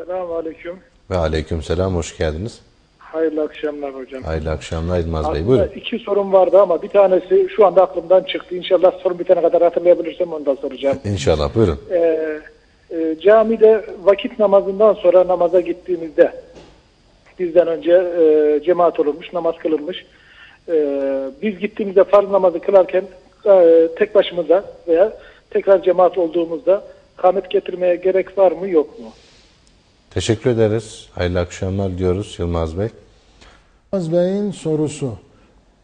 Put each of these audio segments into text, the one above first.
aleyküm. Ve aleyküm selam, hoş geldiniz. Hayırlı akşamlar hocam. Hayırlı akşamlar Yılmaz Bey. Buyurun. iki sorum vardı ama bir tanesi şu anda aklımdan çıktı. İnşallah sorum bitene kadar hatırlayabilirsem onu da soracağım. İnşallah buyurun. Ee, e, camide vakit namazından sonra namaza gittiğimizde bizden önce e, cemaat olunmuş, namaz kılınmış. E, biz gittiğimizde farz namazı kılarken e, tek başımıza veya tekrar cemaat olduğumuzda kamet getirmeye gerek var mı yok mu? Teşekkür ederiz. Hayırlı akşamlar diyoruz Yılmaz Bey. Yılmaz Bey'in sorusu.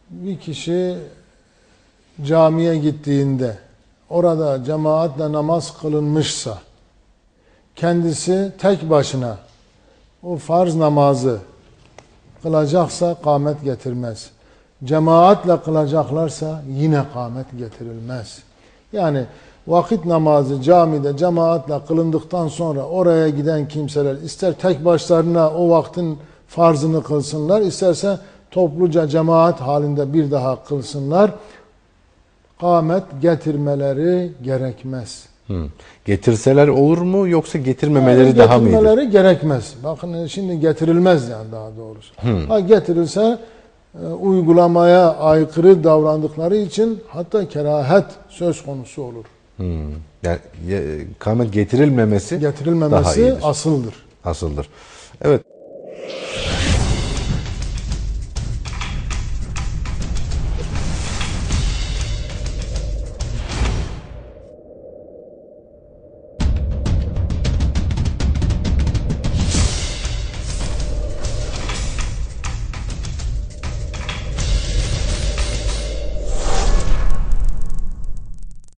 Bir kişi camiye gittiğinde orada cemaatle namaz kılınmışsa kendisi tek başına o farz namazı kılacaksa kâmet getirmez. Cemaatle kılacaklarsa yine kâmet getirilmez. Yani vakit namazı camide cemaatle kılındıktan sonra oraya giden kimseler ister tek başlarına o vaktin farzını kılsınlar, isterse topluca cemaat halinde bir daha kılsınlar. Kâmet getirmeleri gerekmez. Hı. Getirseler olur mu yoksa getirmemeleri Yani daha mı getirmeleri gerekmez. Bakın şimdi getirilmez yani daha doğrusu. Ha getirilse e, uygulamaya aykırı davrandıkları için hatta kerahet söz konusu olur. Hı. Yani ye- kamet getirilmemesi daha Getirilmemesi iyidir. asıldır. Asıldır. Evet.